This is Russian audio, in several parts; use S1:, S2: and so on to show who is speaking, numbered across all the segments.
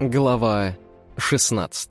S1: Глава 16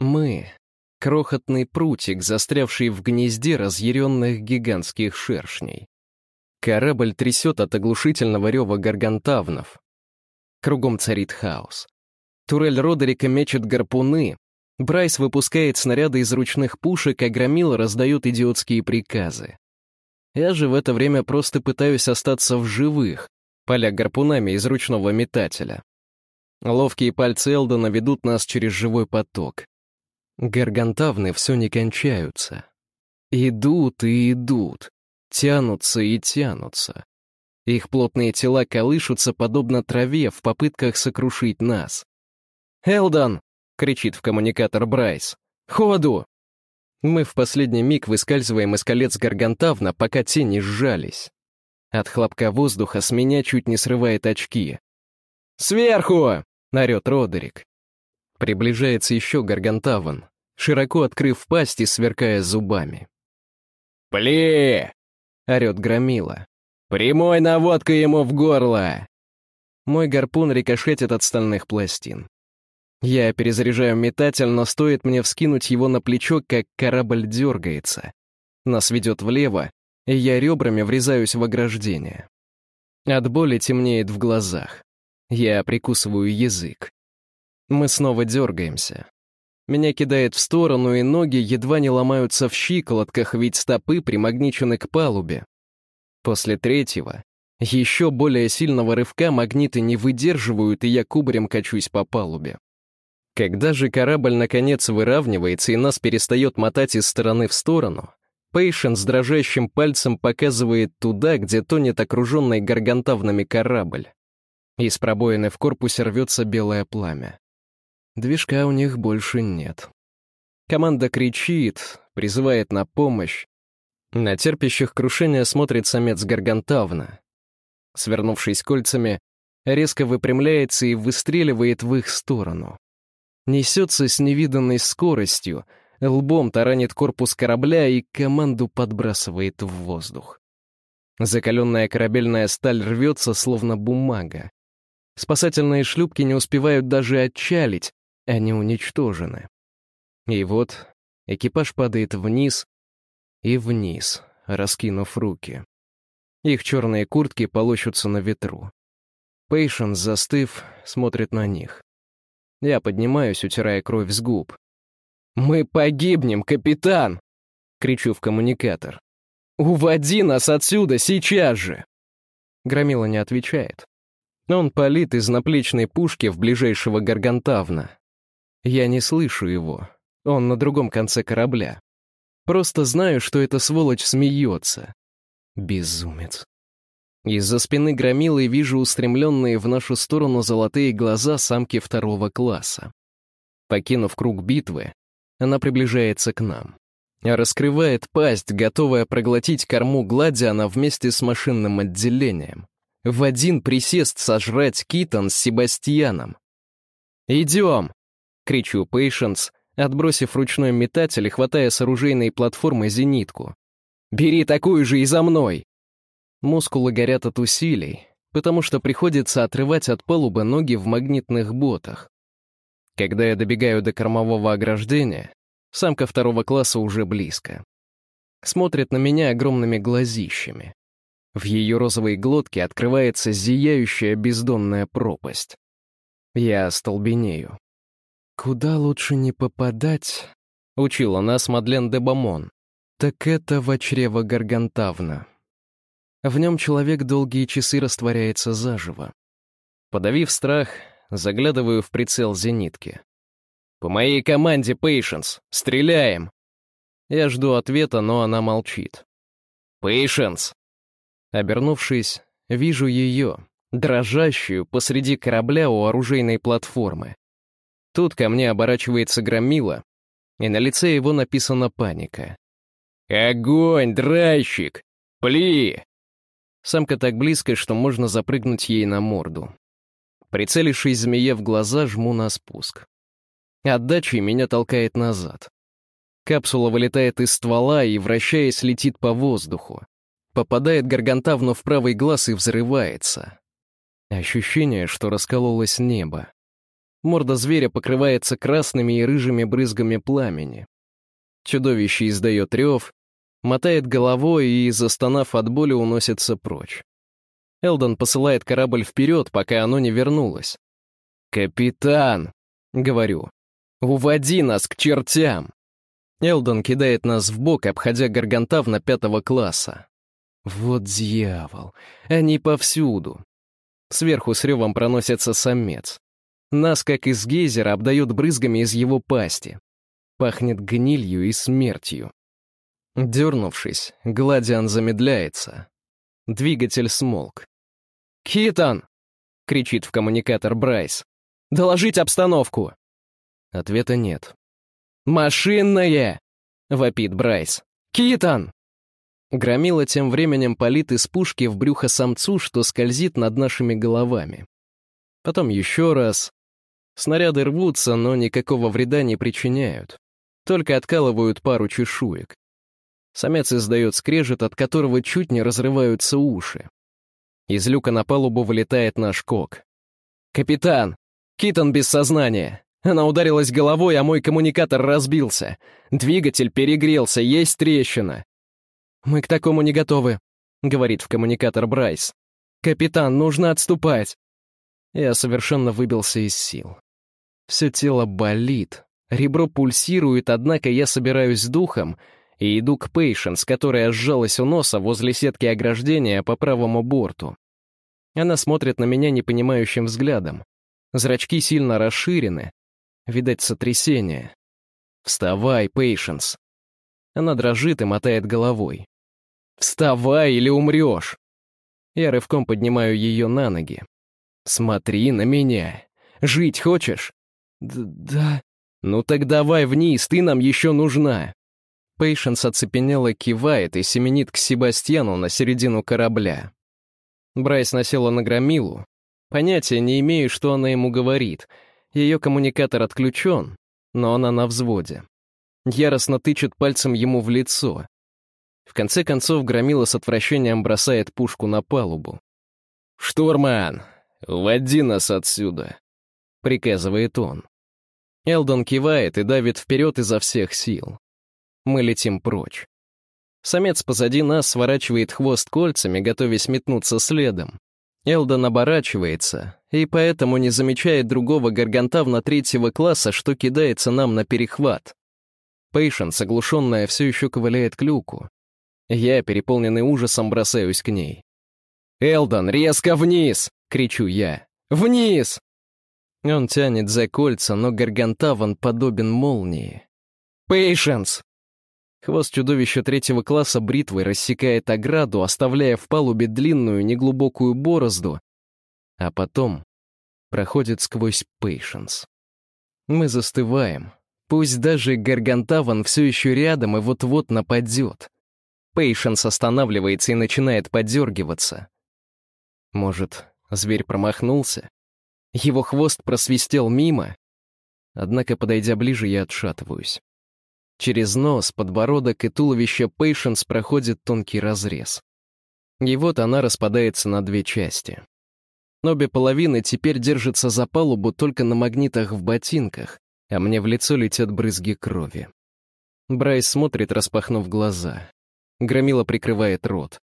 S1: Мы — крохотный прутик, застрявший в гнезде разъяренных гигантских шершней. Корабль трясет от оглушительного рева гаргантавнов. Кругом царит хаос. Турель Родерика мечет гарпуны, Брайс выпускает снаряды из ручных пушек, а Громила раздает идиотские приказы. Я же в это время просто пытаюсь остаться в живых, поля гарпунами из ручного метателя. Ловкие пальцы Элдона ведут нас через живой поток. Гаргантавны все не кончаются. Идут и идут, тянутся и тянутся. Их плотные тела колышутся подобно траве в попытках сокрушить нас. «Элдон!» — кричит в коммуникатор Брайс. «Ходу!» Мы в последний миг выскальзываем из колец Гаргантавна, пока те не сжались. От хлопка воздуха с меня чуть не срывает очки. «Сверху!» — орёт Родерик. Приближается еще Гаргантаван, широко открыв пасть и сверкая зубами.
S2: «Пли!»
S1: — орёт Громила.
S2: «Прямой наводка ему в горло!»
S1: Мой гарпун рикошетит от стальных пластин. Я перезаряжаю метатель, но стоит мне вскинуть его на плечо, как корабль дергается. Нас ведет влево, и я ребрами врезаюсь в ограждение. От боли темнеет в глазах. Я прикусываю язык. Мы снова дергаемся. Меня кидает в сторону, и ноги едва не ломаются в щиколотках, ведь стопы примагничены к палубе. После третьего, еще более сильного рывка магниты не выдерживают, и я кубарем качусь по палубе. Когда же корабль наконец выравнивается и нас перестает мотать из стороны в сторону, Пейшен с дрожащим пальцем показывает туда, где тонет окруженный гаргантавными корабль. Из пробоины в корпусе рвется белое пламя. Движка у них больше нет. Команда кричит, призывает на помощь. На терпящих крушения смотрит самец Гаргантавна. Свернувшись кольцами, резко выпрямляется и выстреливает в их сторону несется с невиданной скоростью, лбом таранит корпус корабля и команду подбрасывает в воздух. Закаленная корабельная сталь рвется, словно бумага. Спасательные шлюпки не успевают даже отчалить, они уничтожены. И вот экипаж падает вниз и вниз, раскинув руки. Их черные куртки полощутся на ветру. Пейшен, застыв, смотрит на них. Я поднимаюсь, утирая кровь с губ. «Мы погибнем, капитан!» — кричу в коммуникатор. «Уводи нас отсюда сейчас же!» Громила не отвечает. Он палит из наплечной пушки в ближайшего гаргантавна. Я не слышу его. Он на другом конце корабля. Просто знаю, что эта сволочь смеется. Безумец. Из-за спины громилы вижу устремленные в нашу сторону золотые глаза самки второго класса. Покинув круг битвы, она приближается к нам. Раскрывает пасть, готовая проглотить корму Гладиана вместе с машинным отделением. В один присест сожрать Китон с Себастьяном. «Идем!» — кричу Пейшенс, отбросив ручной метатель и хватая с оружейной платформы зенитку. «Бери такую же и за мной!» Мускулы горят от усилий, потому что приходится отрывать от палубы ноги в магнитных ботах. Когда я добегаю до кормового ограждения, самка второго класса уже близко. Смотрит на меня огромными глазищами. В ее розовой глотке открывается зияющая бездонная пропасть. Я остолбенею. «Куда лучше не попадать?» — учила нас Мадлен де Бамон. «Так это в чрево Гаргантавна». В нем человек долгие часы растворяется заживо. Подавив страх, заглядываю в прицел зенитки. «По моей команде, Пейшенс! Стреляем!» Я жду ответа, но она молчит. «Пейшенс!» Обернувшись, вижу ее, дрожащую посреди корабля у оружейной платформы. Тут ко мне оборачивается Громила, и на лице его написана паника. «Огонь, драйщик! Пли!» Самка так близко, что можно запрыгнуть ей на морду. Прицелившись змее в глаза, жму на спуск. Отдачей меня толкает назад. Капсула вылетает из ствола и, вращаясь, летит по воздуху. Попадает гаргантавну в правый глаз и взрывается. Ощущение, что раскололось небо. Морда зверя покрывается красными и рыжими брызгами пламени. Чудовище издает рев, мотает головой и, застонав от боли, уносится прочь. Элдон посылает корабль вперед, пока оно не вернулось. «Капитан!» — говорю. «Уводи нас к чертям!» Элдон кидает нас в бок, обходя гаргантавна пятого класса. Вот дьявол, они повсюду. Сверху с ревом проносится самец. Нас, как из гейзера, обдает брызгами из его пасти. Пахнет гнилью и смертью. Дернувшись, Гладиан замедляется. Двигатель смолк. «Китон!» — кричит в коммуникатор Брайс. «Доложить обстановку!» Ответа нет. «Машинное!» — вопит Брайс. «Китон!» Громила тем временем палит из пушки в брюхо самцу, что скользит над нашими головами. Потом еще раз. Снаряды рвутся, но никакого вреда не причиняют. Только откалывают пару чешуек. Самец издает скрежет, от которого чуть не разрываются уши. Из люка на палубу вылетает наш кок. «Капитан! Китон без сознания! Она ударилась головой, а мой коммуникатор разбился. Двигатель перегрелся, есть трещина. «Мы к такому не готовы», — говорит в коммуникатор Брайс. «Капитан, нужно отступать». Я совершенно выбился из сил. Все тело болит, ребро пульсирует, однако я собираюсь с духом и иду к Пейшенс, которая сжалась у носа возле сетки ограждения по правому борту. Она смотрит на меня непонимающим взглядом. Зрачки сильно расширены, Видать, сотрясение. «Вставай, Пейшенс!» Она дрожит и мотает головой. «Вставай или умрешь!» Я рывком поднимаю ее на ноги. «Смотри на меня. Жить хочешь?» Д «Да». «Ну так давай вниз, ты нам еще нужна!» Пейшенс оцепенело кивает и семенит к Себастьяну на середину корабля. Брайс насела на громилу. Понятия не имею, что она ему говорит — ее коммуникатор отключен, но она на взводе. Яростно тычет пальцем ему в лицо. В конце концов, Громила с отвращением бросает пушку на палубу. «Штурман, уводи нас отсюда», — приказывает он. Элдон кивает и давит вперед изо всех сил. Мы летим прочь. Самец позади нас сворачивает хвост кольцами, готовясь метнуться следом. Элдон оборачивается, и поэтому не замечает другого гаргантавна третьего класса, что кидается нам на перехват. Пейшенс, оглушенная, все еще ковыляет к люку. Я, переполненный ужасом, бросаюсь к ней. «Элдон, резко вниз!» — кричу я. «Вниз!» Он тянет за кольца, но гаргантаван подобен молнии. «Пейшенс!» Хвост чудовища третьего класса бритвой рассекает ограду, оставляя в палубе длинную неглубокую борозду, а потом проходит сквозь Пейшенс. Мы застываем. Пусть даже Гаргантаван все еще рядом и вот-вот нападет. Пейшенс останавливается и начинает подергиваться. Может, зверь промахнулся? Его хвост просвистел мимо? Однако, подойдя ближе, я отшатываюсь. Через нос, подбородок и туловище Пейшенс проходит тонкий разрез. И вот она распадается на две части. Обе половины теперь держатся за палубу только на магнитах в ботинках, а мне в лицо летят брызги крови. Брайс смотрит, распахнув глаза. Громила прикрывает рот.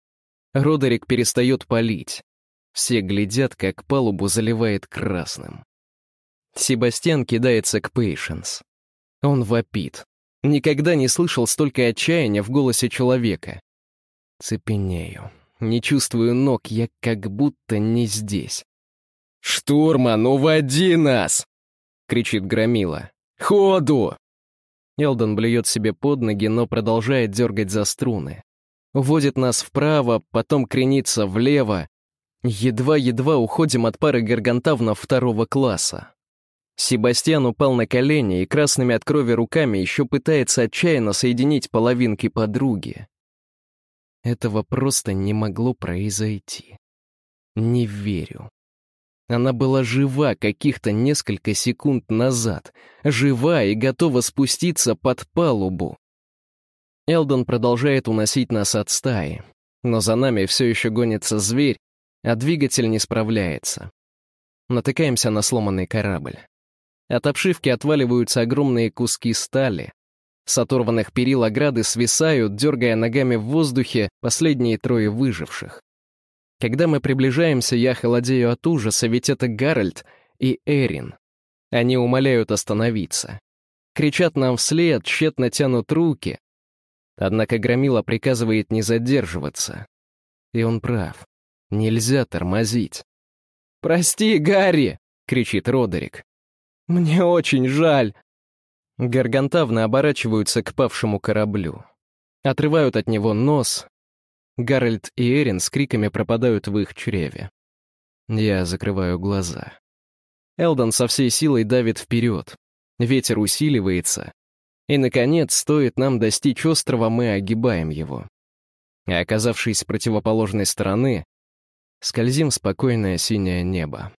S1: Родерик перестает палить. Все глядят, как палубу заливает красным. Себастьян кидается к Пейшенс. Он вопит. Никогда не слышал столько отчаяния в голосе человека. Цепенею. Не чувствую ног, я как будто не здесь. «Штурман, уводи нас!» — кричит Громила. «Ходу!» Элдон блюет себе под ноги, но продолжает дергать за струны. Уводит нас вправо, потом кренится влево. Едва-едва уходим от пары гаргантавнов второго класса. Себастьян упал на колени и красными от крови руками еще пытается отчаянно соединить половинки подруги. Этого просто не могло произойти. Не верю. Она была жива каких-то несколько секунд назад, жива и готова спуститься под палубу. Элдон продолжает уносить нас от стаи, но за нами все еще гонится зверь, а двигатель не справляется. натыкаемся на сломанный корабль. От обшивки отваливаются огромные куски стали. С оторванных перил ограды свисают, дергая ногами в воздухе, последние трое выживших. Когда мы приближаемся, я холодею от ужаса, ведь это Гарольд и Эрин. Они умоляют остановиться. Кричат нам вслед, тщетно тянут руки. Однако Громила приказывает не задерживаться. И он прав. Нельзя тормозить. «Прости, Гарри!» — кричит Родерик. «Мне очень жаль!» Гаргантавны оборачиваются к павшему кораблю. Отрывают от него нос. Гарольд и Эрин с криками пропадают в их чреве. Я закрываю глаза. Элдон со всей силой давит вперед. Ветер усиливается. И, наконец, стоит нам достичь острова, мы огибаем его. А оказавшись с противоположной стороны, скользим в спокойное синее небо.